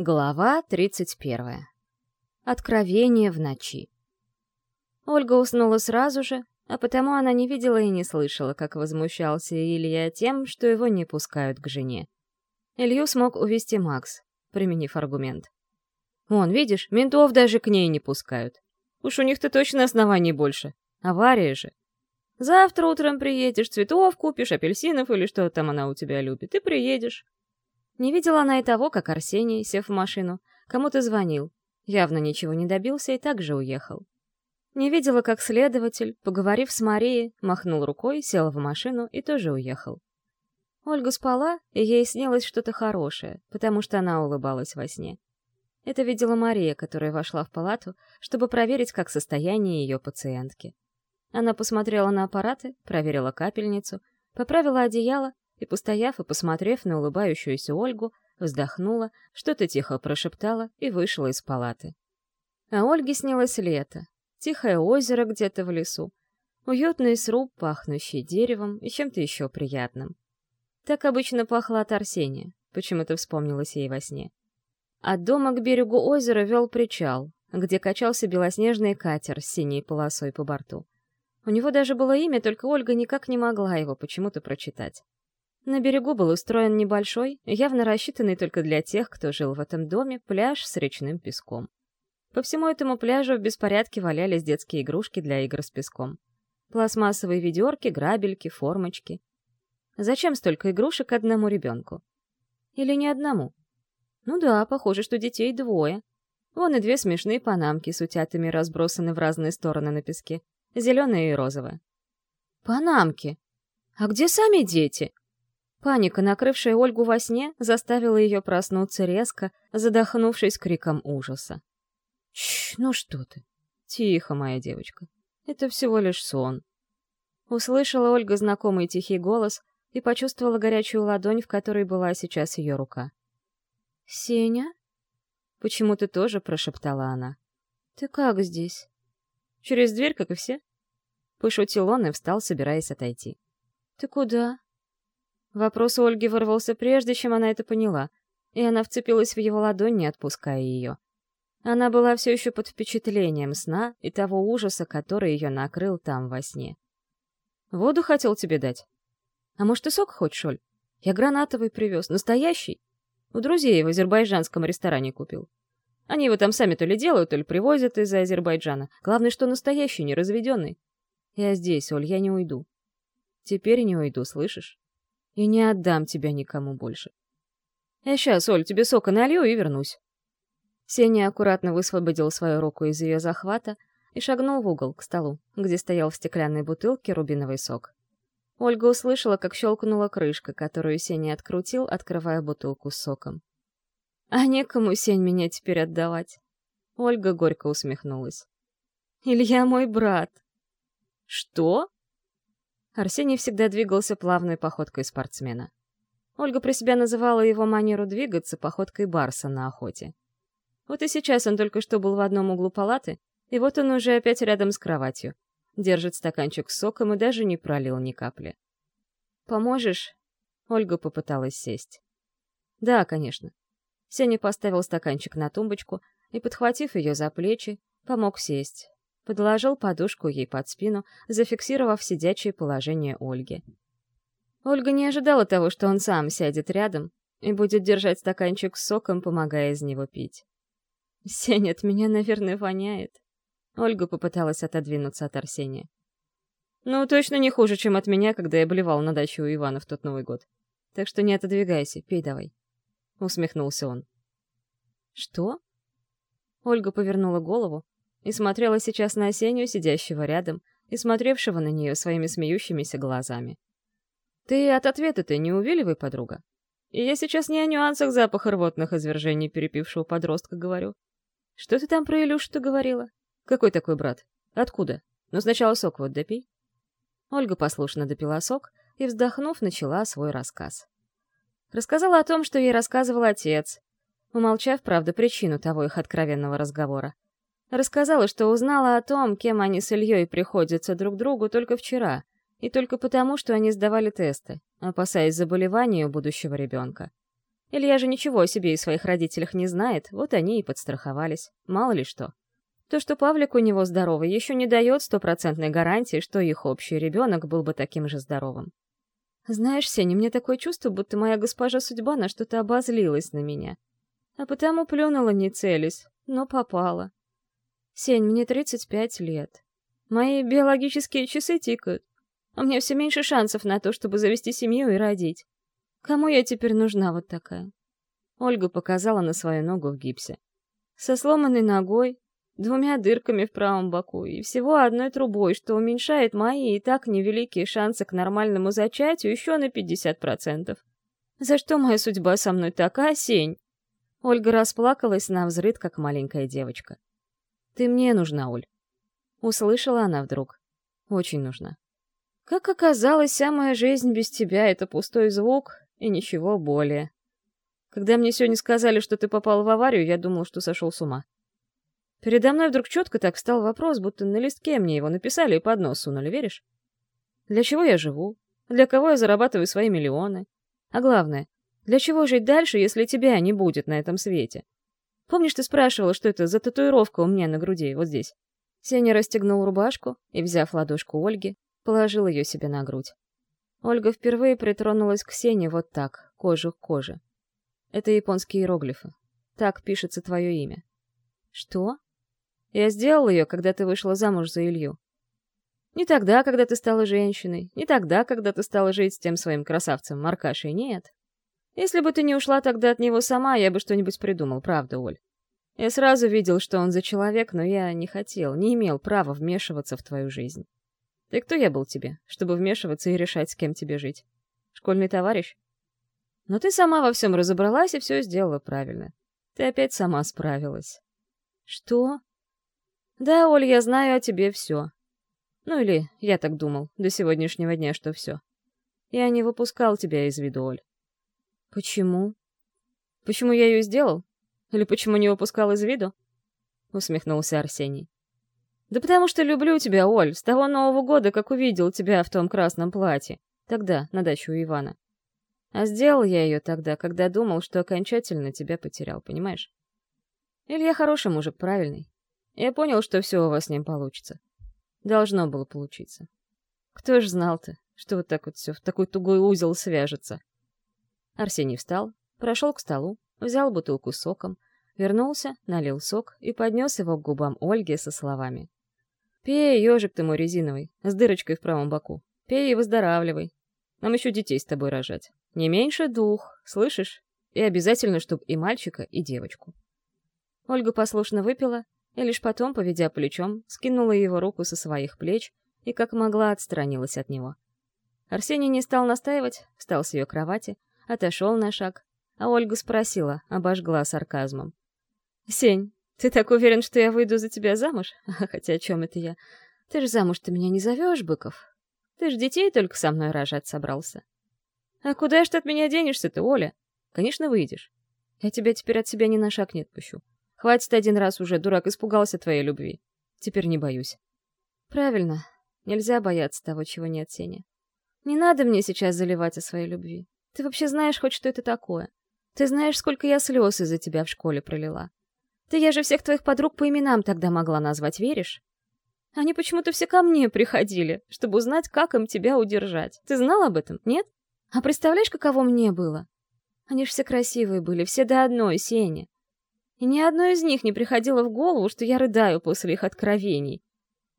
Глава 31. Откровение в ночи. Ольга уснула сразу же, а потому она не видела и не слышала, как возмущался Илья тем, что его не пускают к жене. Илью смог увести Макс, применив аргумент. «Вон, видишь, ментов даже к ней не пускают. Уж у них-то точно оснований больше. Авария же. Завтра утром приедешь, цветов купишь, апельсинов или что там она у тебя любит, и приедешь. Не видела она и того, как Арсений, сев в машину, кому-то звонил. Явно ничего не добился и также уехал. Не видела, как следователь, поговорив с Марией, махнул рукой, сел в машину и тоже уехал. Ольга спала, и ей снилось что-то хорошее, потому что она улыбалась во сне. Это видела Мария, которая вошла в палату, чтобы проверить, как состояние ее пациентки. Она посмотрела на аппараты, проверила капельницу, поправила одеяло и, постояв и посмотрев на улыбающуюся Ольгу, вздохнула, что-то тихо прошептала и вышла из палаты. А Ольге снилось лето, тихое озеро где-то в лесу, уютный сруб, пахнущий деревом и чем-то еще приятным. Так обычно пахло от Арсения, почему-то вспомнилось ей во сне. От дома к берегу озера вел причал, где качался белоснежный катер с синей полосой по борту. У него даже было имя, только Ольга никак не могла его почему-то прочитать. На берегу был устроен небольшой, явно рассчитанный только для тех, кто жил в этом доме, пляж с речным песком. По всему этому пляжу в беспорядке валялись детские игрушки для игр с песком. Пластмассовые ведерки, грабельки, формочки. Зачем столько игрушек одному ребенку? Или не одному? Ну да, похоже, что детей двое. Вон и две смешные панамки с утятами разбросаны в разные стороны на песке. Зеленая и розовая. Панамки? А где сами дети? Паника, накрывшая Ольгу во сне, заставила ее проснуться резко, задохнувшись криком ужаса. «Чш, ну что ты? Тихо, моя девочка. Это всего лишь сон». Услышала Ольга знакомый тихий голос и почувствовала горячую ладонь, в которой была сейчас ее рука. «Сеня?» Почему-то тоже прошептала она. «Ты как здесь?» «Через дверь, как и все?» Пошутил он и встал, собираясь отойти. «Ты куда?» Вопрос у Ольги вырвался прежде, чем она это поняла, и она вцепилась в его ладонь, не отпуская ее. Она была все еще под впечатлением сна и того ужаса, который ее накрыл там во сне. «Воду хотел тебе дать? А может, и сок хочешь, Оль? Я гранатовый привез, настоящий. У друзей в азербайджанском ресторане купил. Они его там сами то ли делают, то ли привозят из Азербайджана. Главное, что настоящий, не разведенный. Я здесь, Оль, я не уйду. Теперь не уйду, слышишь? И не отдам тебя никому больше. Я сейчас, Оль, тебе сока налью и вернусь. Сеня аккуратно высвободил свою руку из ее захвата и шагнул в угол, к столу, где стоял в стеклянной бутылке рубиновый сок. Ольга услышала, как щелкнула крышка, которую Сеня открутил, открывая бутылку с соком. «А некому, Сень, меня теперь отдавать!» Ольга горько усмехнулась. «Илья мой брат!» «Что?» Арсений всегда двигался плавной походкой спортсмена. Ольга про себя называла его манеру двигаться походкой барса на охоте. Вот и сейчас он только что был в одном углу палаты, и вот он уже опять рядом с кроватью. Держит стаканчик с соком и даже не пролил ни капли. «Поможешь?» Ольга попыталась сесть. «Да, конечно». Сеня поставил стаканчик на тумбочку и, подхватив ее за плечи, помог сесть, подложил подушку ей под спину, зафиксировав сидячее положение Ольги. Ольга не ожидала того, что он сам сядет рядом и будет держать стаканчик с соком, помогая из него пить. «Сень, от меня, наверное, воняет». Ольга попыталась отодвинуться от Арсения. «Ну, точно не хуже, чем от меня, когда я блевал на даче у Ивана в тот Новый год. Так что не отодвигайся, пей давай». Усмехнулся он. «Что?» Ольга повернула голову, и смотрела сейчас на Осенью, сидящего рядом, и смотревшего на нее своими смеющимися глазами. «Ты от ответа-то не увиливай, подруга. И я сейчас не о нюансах запаха рвотных извержений перепившего подростка говорю. Что ты там про Илюшу-то говорила? Какой такой брат? Откуда? Ну сначала сок вот допей». Ольга послушно допила сок и, вздохнув, начала свой рассказ. Рассказала о том, что ей рассказывал отец, умолчав, правда, причину того их откровенного разговора. Рассказала, что узнала о том, кем они с Ильей приходятся друг другу только вчера, и только потому, что они сдавали тесты, опасаясь заболевания у будущего ребенка. Илья же ничего о себе и своих родителях не знает, вот они и подстраховались. Мало ли что. То, что Павлик у него здоровый, еще не дает стопроцентной гарантии, что их общий ребенок был бы таким же здоровым. Знаешь, Сеня, мне такое чувство, будто моя госпожа судьба на что-то обозлилась на меня. А потому плюнула не целясь, но попала. Сень, мне 35 лет. Мои биологические часы тикают, а мне все меньше шансов на то, чтобы завести семью и родить. Кому я теперь нужна вот такая? Ольга показала на свою ногу в гипсе. Со сломанной ногой, двумя дырками в правом боку и всего одной трубой, что уменьшает мои и так невеликие шансы к нормальному зачатию еще на 50%. За что моя судьба со мной такая, Сень? Ольга расплакалась на взрыд, как маленькая девочка. «Ты мне нужна, Оль». Услышала она вдруг. «Очень нужна». Как оказалось, вся моя жизнь без тебя — это пустой звук и ничего более. Когда мне сегодня сказали, что ты попал в аварию, я думал, что сошел с ума. Передо мной вдруг четко так встал вопрос, будто на листке мне его написали и под нос сунули, веришь? Для чего я живу? Для кого я зарабатываю свои миллионы? А главное, для чего жить дальше, если тебя не будет на этом свете? Помнишь, ты спрашивала, что это за татуировка у меня на груди, вот здесь? Сеня расстегнул рубашку и, взяв ладошку Ольги, положил ее себе на грудь. Ольга впервые притронулась к Сене вот так, кожу к коже. Это японские иероглифы. Так пишется твое имя. Что? Я сделал ее, когда ты вышла замуж за Илью. Не тогда, когда ты стала женщиной, не тогда, когда ты стала жить с тем своим красавцем Маркашей, нет. Если бы ты не ушла тогда от него сама, я бы что-нибудь придумал, правда, Оль? Я сразу видел, что он за человек, но я не хотел, не имел права вмешиваться в твою жизнь. Ты кто я был тебе, чтобы вмешиваться и решать, с кем тебе жить? Школьный товарищ? Но ты сама во всем разобралась и все сделала правильно. Ты опять сама справилась. Что? Да, Оль, я знаю о тебе все. Ну или, я так думал, до сегодняшнего дня, что все. Я не выпускал тебя из виду, Оль. Почему? Почему я ее сделал? Или почему не выпускал из виду? Усмехнулся Арсений. Да потому что люблю тебя, Оль, с того Нового года, как увидел тебя в том красном платье. Тогда, на дачу у Ивана. А сделал я ее тогда, когда думал, что окончательно тебя потерял, понимаешь? Илья хороший мужик, правильный. Я понял, что все у вас с ним получится. Должно было получиться. Кто ж знал-то, что вот так вот все в такой тугой узел свяжется? Арсений встал, прошел к столу, взял бутылку с соком, вернулся, налил сок и поднес его к губам Ольги со словами. Пей, ежик ты мой резиновый, с дырочкой в правом боку. Пей и выздоравливай. Нам еще детей с тобой рожать. Не меньше двух, слышишь? И обязательно, чтоб и мальчика, и девочку. Ольга послушно выпила, и лишь потом, поведя плечом, скинула его руку со своих плеч и как могла отстранилась от него. Арсений не стал настаивать, встал с ее кровати, отошел на шаг, а Ольга спросила, обожгла сарказмом. «Сень, ты так уверен, что я выйду за тебя замуж? Хотя о чем это я? Ты же замуж ты меня не зовешь, Быков. Ты ж детей только со мной рожать собрался. А куда ж ты от меня денешься-то, Оля? Конечно, выйдешь. Я тебя теперь от себя ни на шаг не отпущу. Хватит один раз уже, дурак, испугался твоей любви. Теперь не боюсь. Правильно. Нельзя бояться того, чего нет, Сеня. Не надо мне сейчас заливать о своей любви. Ты вообще знаешь хоть, что это такое? Ты знаешь, сколько я слез из-за тебя в школе пролила. Ты я же всех твоих подруг по именам тогда могла назвать, веришь? Они почему-то все ко мне приходили, чтобы узнать, как им тебя удержать. Ты знал об этом, нет? А представляешь, каково мне было? Они ж все красивые были, все до одной, Сеня. И ни одной из них не приходило в голову, что я рыдаю после их откровений.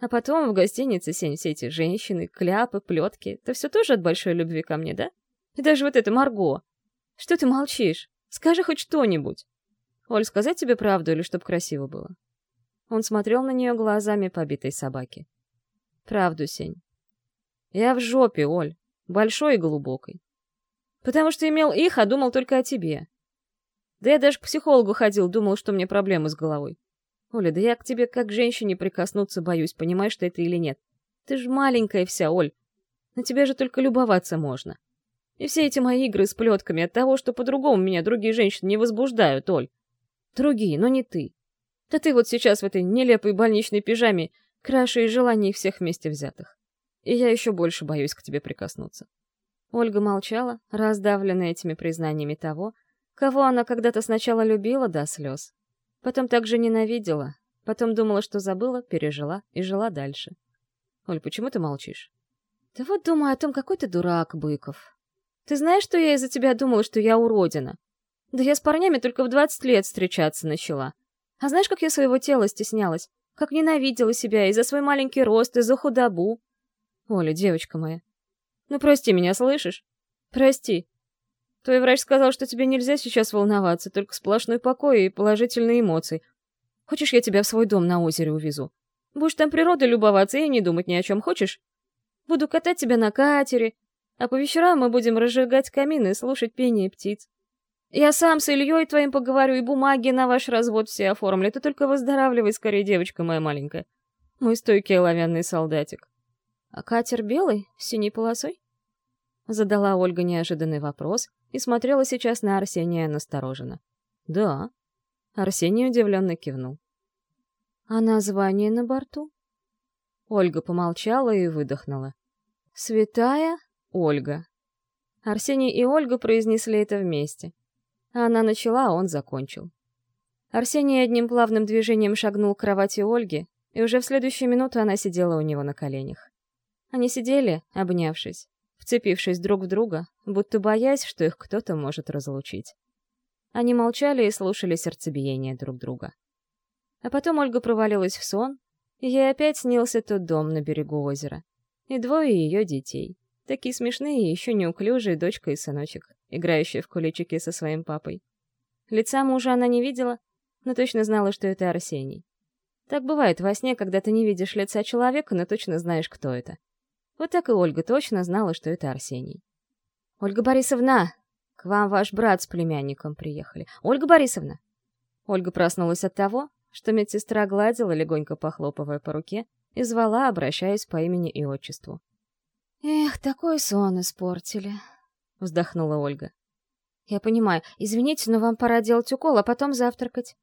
А потом в гостинице, Сень, все эти женщины, кляпы, плетки. Это все тоже от большой любви ко мне, да? И даже вот это Марго. Что ты молчишь? Скажи хоть что-нибудь. Оль, сказать тебе правду или чтоб красиво было?» Он смотрел на нее глазами побитой собаки. «Правду, Сень. Я в жопе, Оль, большой и глубокой. Потому что имел их, а думал только о тебе. Да я даже к психологу ходил, думал, что мне проблемы с головой. Оля, да я к тебе как к женщине прикоснуться боюсь, понимаешь ты это или нет? Ты ж маленькая вся, Оль. На тебя же только любоваться можно. И все эти мои игры с плетками от того, что по-другому меня другие женщины не возбуждают, Оль. Другие, но не ты. Да ты вот сейчас в этой нелепой больничной пижаме краше и желаний всех вместе взятых. И я еще больше боюсь к тебе прикоснуться. Ольга молчала, раздавленная этими признаниями того, Кого она когда-то сначала любила до слез, потом также ненавидела, потом думала, что забыла, пережила и жила дальше. Оль, почему ты молчишь? Да вот думаю о том, какой ты дурак, Быков. Ты знаешь, что я из-за тебя думала, что я уродина? Да я с парнями только в 20 лет встречаться начала. А знаешь, как я своего тела стеснялась? Как ненавидела себя из-за свой маленький рост, из-за худобу. Оля, девочка моя. Ну прости меня, слышишь? Прости. Твой врач сказал, что тебе нельзя сейчас волноваться, только сплошной покой и положительные эмоции. Хочешь, я тебя в свой дом на озере увезу? Будешь там природой любоваться и не думать ни о чем, хочешь? Буду катать тебя на катере, а по вечерам мы будем разжигать камин и слушать пение птиц. Я сам с Ильей твоим поговорю, и бумаги на ваш развод все оформлю. Ты только выздоравливай скорее, девочка моя маленькая. Мой стойкий оловянный солдатик. А катер белый, с синей полосой? Задала Ольга неожиданный вопрос и смотрела сейчас на Арсения настороженно. «Да». Арсений удивленно кивнул. «А название на борту?» Ольга помолчала и выдохнула. «Святая Ольга». Арсений и Ольга произнесли это вместе. Она начала, а он закончил. Арсений одним плавным движением шагнул к кровати Ольги, и уже в следующую минуту она сидела у него на коленях. Они сидели, обнявшись, вцепившись друг в друга, будто боясь, что их кто-то может разлучить. Они молчали и слушали сердцебиение друг друга. А потом Ольга провалилась в сон, и ей опять снился тот дом на берегу озера. И двое ее детей. Такие смешные и еще неуклюжие дочка и сыночек, играющие в куличики со своим папой. Лица мужа она не видела, но точно знала, что это Арсений. Так бывает во сне, когда ты не видишь лица человека, но точно знаешь, кто это. Вот так и Ольга точно знала, что это Арсений. «Ольга Борисовна, к вам ваш брат с племянником приехали. Ольга Борисовна!» Ольга проснулась от того, что медсестра гладила, легонько похлопывая по руке, и звала, обращаясь по имени и отчеству. «Эх, такой сон испортили», — вздохнула Ольга. «Я понимаю. Извините, но вам пора делать укол, а потом завтракать.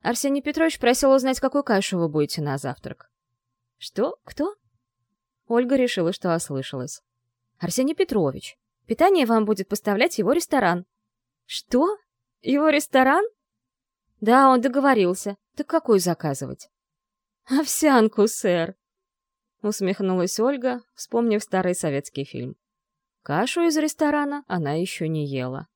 Арсений Петрович просил узнать, какую кашу вы будете на завтрак». «Что? Кто?» Ольга решила, что ослышалась. «Арсений Петрович, питание вам будет поставлять его ресторан». «Что? Его ресторан?» «Да, он договорился. Так какую заказывать?» «Овсянку, сэр», — усмехнулась Ольга, вспомнив старый советский фильм. Кашу из ресторана она еще не ела.